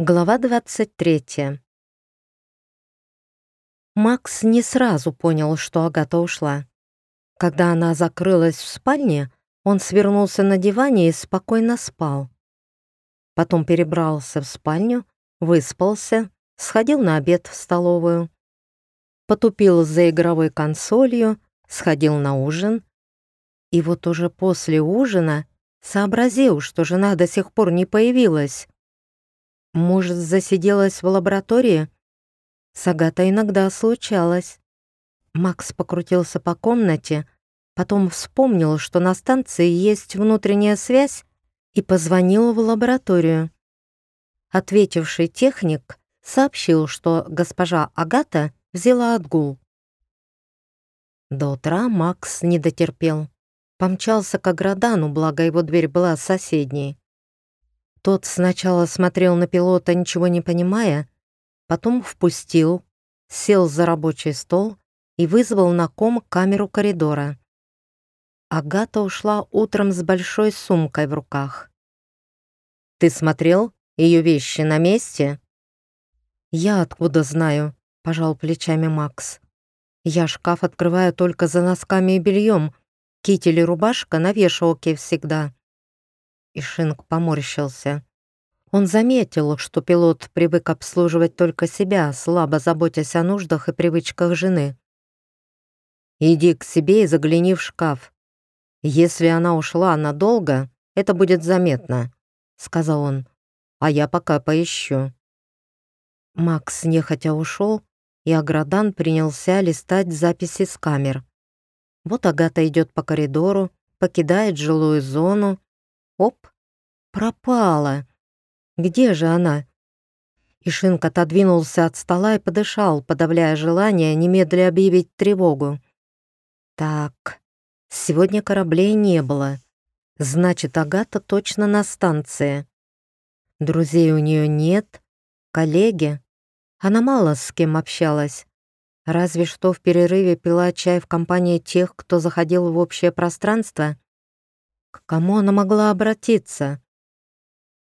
Глава 23. Макс не сразу понял, что Агата ушла. Когда она закрылась в спальне, он свернулся на диване и спокойно спал. Потом перебрался в спальню, выспался, сходил на обед в столовую, потупил за игровой консолью, сходил на ужин. И вот уже после ужина сообразил, что жена до сих пор не появилась. Может, засиделась в лаборатории? С Агатой иногда случалось. Макс покрутился по комнате, потом вспомнил, что на станции есть внутренняя связь, и позвонил в лабораторию. Ответивший техник сообщил, что госпожа Агата взяла отгул. До утра Макс не дотерпел. Помчался к Аградану, благо его дверь была соседней. Тот сначала смотрел на пилота, ничего не понимая, потом впустил, сел за рабочий стол и вызвал на ком камеру коридора. Агата ушла утром с большой сумкой в руках. «Ты смотрел? Ее вещи на месте?» «Я откуда знаю?» — пожал плечами Макс. «Я шкаф открываю только за носками и бельем. Китель и рубашка на вешалке всегда». И Шинг поморщился. Он заметил, что пилот привык обслуживать только себя, слабо заботясь о нуждах и привычках жены. «Иди к себе и загляни в шкаф. Если она ушла надолго, это будет заметно», — сказал он. «А я пока поищу». Макс нехотя ушел, и Аградан принялся листать записи с камер. Вот Агата идет по коридору, покидает жилую зону, Оп, пропала. Где же она? Ишинг отодвинулся от стола и подышал, подавляя желание немедля объявить тревогу. Так, сегодня кораблей не было. Значит, Агата точно на станции. Друзей у нее нет, коллеги. Она мало с кем общалась. Разве что в перерыве пила чай в компании тех, кто заходил в общее пространство к кому она могла обратиться?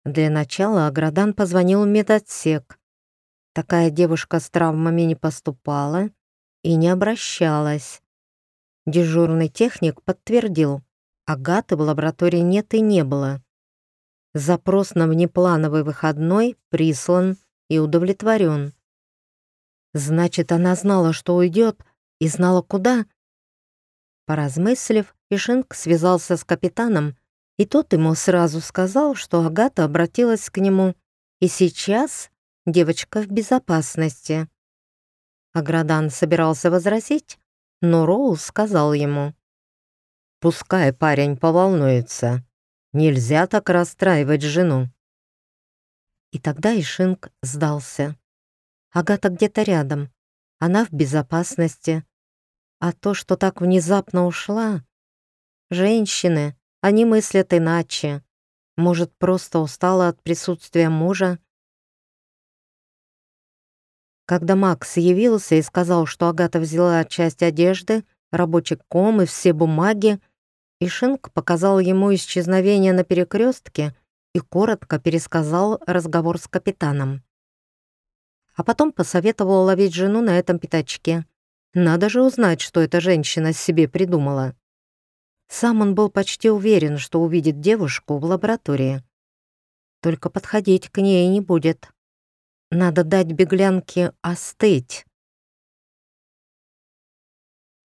Для начала Аградан позвонил в медотсек. Такая девушка с травмами не поступала и не обращалась. Дежурный техник подтвердил, Агаты в лаборатории нет и не было. Запрос на внеплановый выходной прислан и удовлетворен. Значит, она знала, что уйдет, и знала, куда. Поразмыслив, Ишинг связался с капитаном, и тот ему сразу сказал, что Агата обратилась к нему, и сейчас девочка в безопасности. Аградан собирался возразить, но Роу сказал ему, «Пускай парень поволнуется. Нельзя так расстраивать жену». И тогда Ишинг сдался. Агата где-то рядом. Она в безопасности. А то, что так внезапно ушла, Женщины, они мыслят иначе. Может, просто устала от присутствия мужа? Когда Макс явился и сказал, что Агата взяла часть одежды, рабочий ком и все бумаги, Ишинг показал ему исчезновение на перекрестке и коротко пересказал разговор с капитаном. А потом посоветовал ловить жену на этом пятачке. Надо же узнать, что эта женщина себе придумала. Сам он был почти уверен, что увидит девушку в лаборатории. Только подходить к ней не будет. Надо дать беглянке остыть.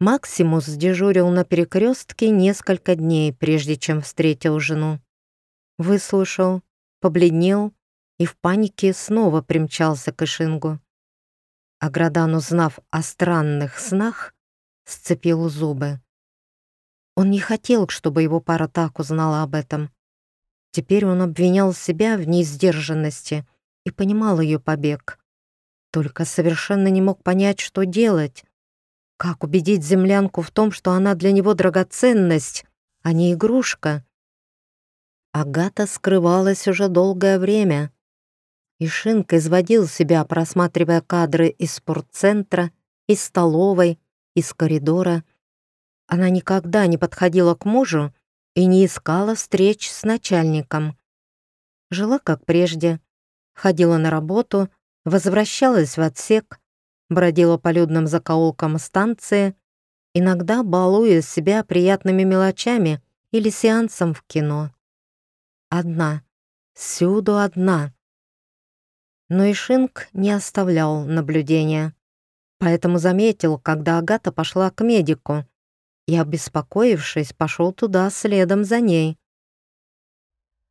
Максимус дежурил на перекрестке несколько дней, прежде чем встретил жену. Выслушал, побледнел и в панике снова примчался к Ишингу. Аградан, узнав о странных снах, сцепил зубы. Он не хотел, чтобы его пара так узнала об этом. Теперь он обвинял себя в неиздержанности и понимал ее побег. Только совершенно не мог понять, что делать. Как убедить землянку в том, что она для него драгоценность, а не игрушка? Агата скрывалась уже долгое время. И Шинк изводил себя, просматривая кадры из спортцентра, из столовой, из коридора — она никогда не подходила к мужу и не искала встреч с начальником. Жила как прежде, ходила на работу, возвращалась в отсек, бродила по людным закоулкам станции, иногда балуя себя приятными мелочами или сеансом в кино. Одна, всюду одна. Но Ишинг не оставлял наблюдения, поэтому заметил, когда Агата пошла к медику, и, обеспокоившись, пошел туда следом за ней.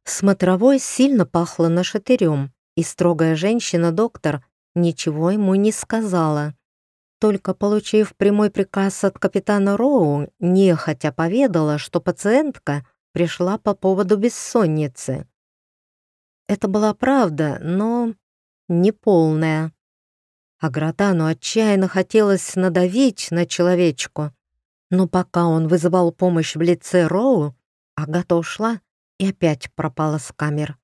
Смотровой сильно пахло нашатырем, и строгая женщина-доктор ничего ему не сказала. Только получив прямой приказ от капитана Роу, нехотя поведала, что пациентка пришла по поводу бессонницы. Это была правда, но неполная. А Гратану отчаянно хотелось надавить на человечку, но пока он вызывал помощь в лице Роу, Агата ушла и опять пропала с камер.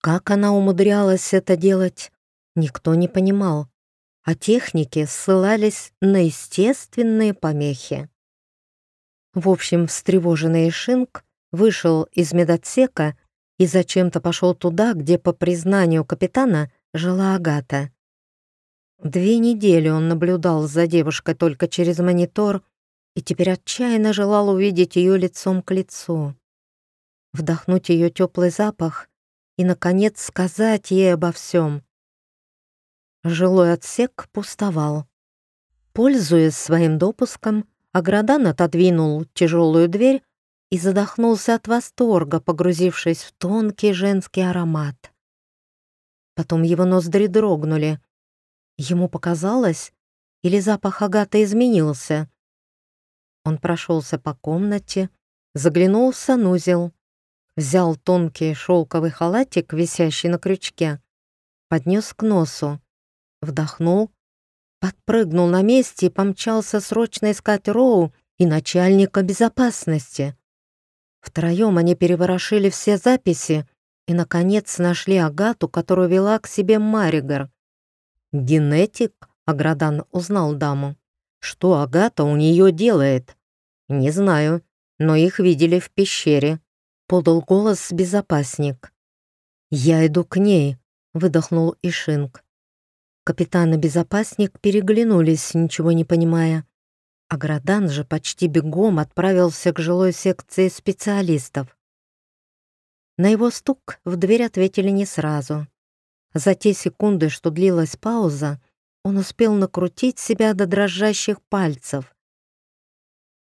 Как она умудрялась это делать, никто не понимал, а техники ссылались на естественные помехи. В общем, встревоженный Шинг вышел из медотсека и зачем-то пошел туда, где, по признанию капитана, жила Агата. Две недели он наблюдал за девушкой только через монитор и теперь отчаянно желал увидеть ее лицом к лицу, вдохнуть ее теплый запах и, наконец, сказать ей обо всем. Жилой отсек пустовал. Пользуясь своим допуском, Аградан отодвинул тяжелую дверь и задохнулся от восторга, погрузившись в тонкий женский аромат. Потом его ноздри дрогнули. Ему показалось, или запах Агаты изменился. Он прошелся по комнате, заглянул в санузел, взял тонкий шелковый халатик, висящий на крючке, поднес к носу, вдохнул, подпрыгнул на месте и помчался срочно искать Роу и начальника безопасности. Втроем они переворошили все записи и, наконец, нашли Агату, которую вела к себе Маригар. «Генетик?» — Аградан узнал даму. «Что Агата у нее делает?» «Не знаю, но их видели в пещере», — подал голос безопасник. «Я иду к ней», — выдохнул Ишинг. Капитан и безопасник переглянулись, ничего не понимая. А Градан же почти бегом отправился к жилой секции специалистов. На его стук в дверь ответили не сразу. За те секунды, что длилась пауза, он успел накрутить себя до дрожащих пальцев.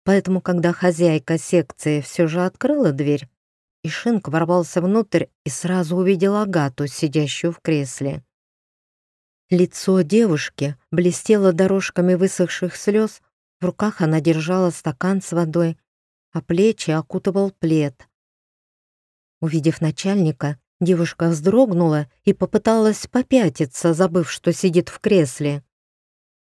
Поэтому, когда хозяйка секции все же открыла дверь, Ишинг ворвался внутрь и сразу увидел Агату, сидящую в кресле. Лицо девушки блестело дорожками высохших слез, в руках она держала стакан с водой, а плечи окутывал плед. Увидев начальника, девушка вздрогнула и попыталась попятиться, забыв, что сидит в кресле.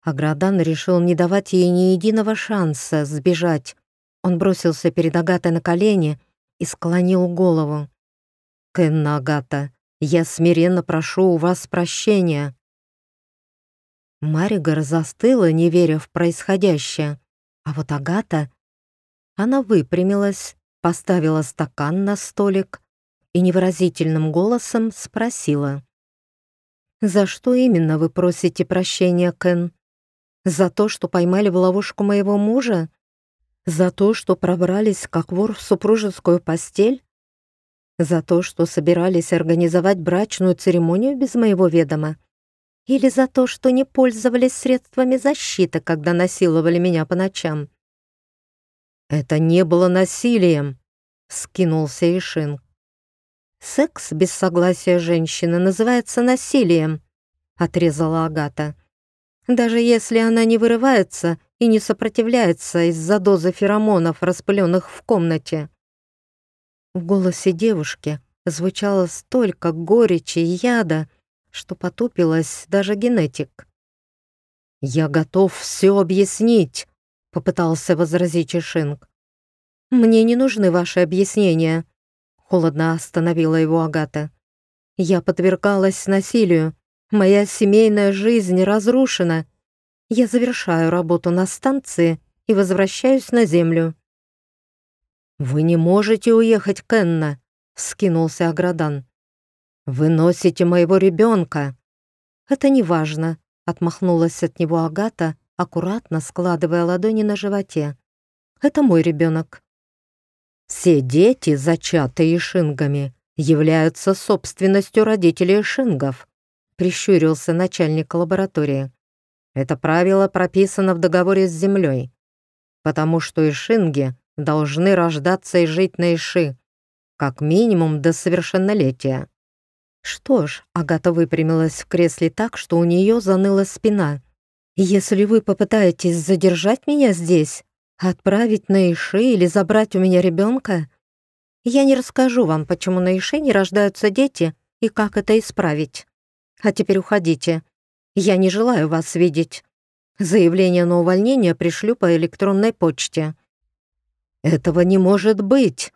Аградан решил не давать ей ни единого шанса сбежать. Он бросился перед Агатой на колени и склонил голову. «Кенна Агата, я смиренно прошу у вас прощения». Маригар застыла, не веря в происходящее. А вот Агата... Она выпрямилась, поставила стакан на столик и невыразительным голосом спросила. «За что именно вы просите прощения, Кен?» За то, что поймали в ловушку моего мужа? За то, что пробрались, как вор, в супружескую постель? За то, что собирались организовать брачную церемонию без моего ведома? Или за то, что не пользовались средствами защиты, когда насиловали меня по ночам? «Это не было насилием», — скинулся Ишин. «Секс без согласия женщины называется насилием», — отрезала Агата даже если она не вырывается и не сопротивляется из-за дозы феромонов, распыленных в комнате. В голосе девушки звучало столько горечи и яда, что потупилась даже генетик. «Я готов все объяснить», — попытался возразить Ишинг. «Мне не нужны ваши объяснения», — холодно остановила его Агата. «Я подвергалась насилию, Моя семейная жизнь разрушена. Я завершаю работу на станции и возвращаюсь на землю». «Вы не можете уехать, Кенна», — вскинулся Аградан. Вы носите моего ребенка!» «Это не важно», — отмахнулась от него Агата, аккуратно складывая ладони на животе. «Это мой ребенок». «Все дети, зачатые шингами, являются собственностью родителей шингов», — прищурился начальник лаборатории. «Это правило прописано в договоре с Землей, потому что ишинги должны рождаться и жить на Иши, как минимум до совершеннолетия». «Что ж», — Агата выпрямилась в кресле так, что у нее заныла спина. «Если вы попытаетесь задержать меня здесь, отправить на Иши или забрать у меня ребенка, я не расскажу вам, почему на Иши не рождаются дети и как это исправить. А теперь уходите. Я не желаю вас видеть. Заявление на увольнение пришлю по электронной почте». «Этого не может быть!»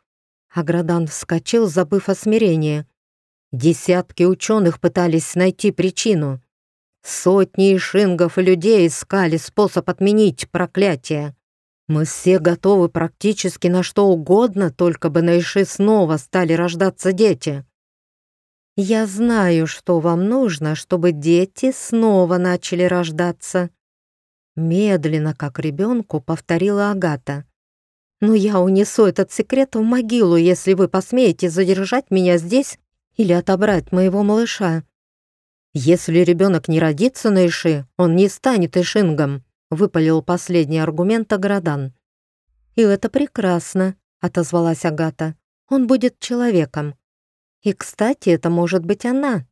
Аградан вскочил, забыв о смирении. Десятки ученых пытались найти причину. Сотни шингов и людей искали способ отменить проклятие. Мы все готовы практически на что угодно, только бы на Иши снова стали рождаться дети. Я знаю, что вам нужно, чтобы дети снова начали рождаться. Медленно, как ребенку, повторила Агата. Но я унесу этот секрет в могилу, если вы посмеете задержать меня здесь или отобрать моего малыша. Если ребенок не родится на Иши, он не станет Ишингом, выпалил последний аргумент Аградан. И это прекрасно, отозвалась Агата. Он будет человеком. И, кстати, это может быть она.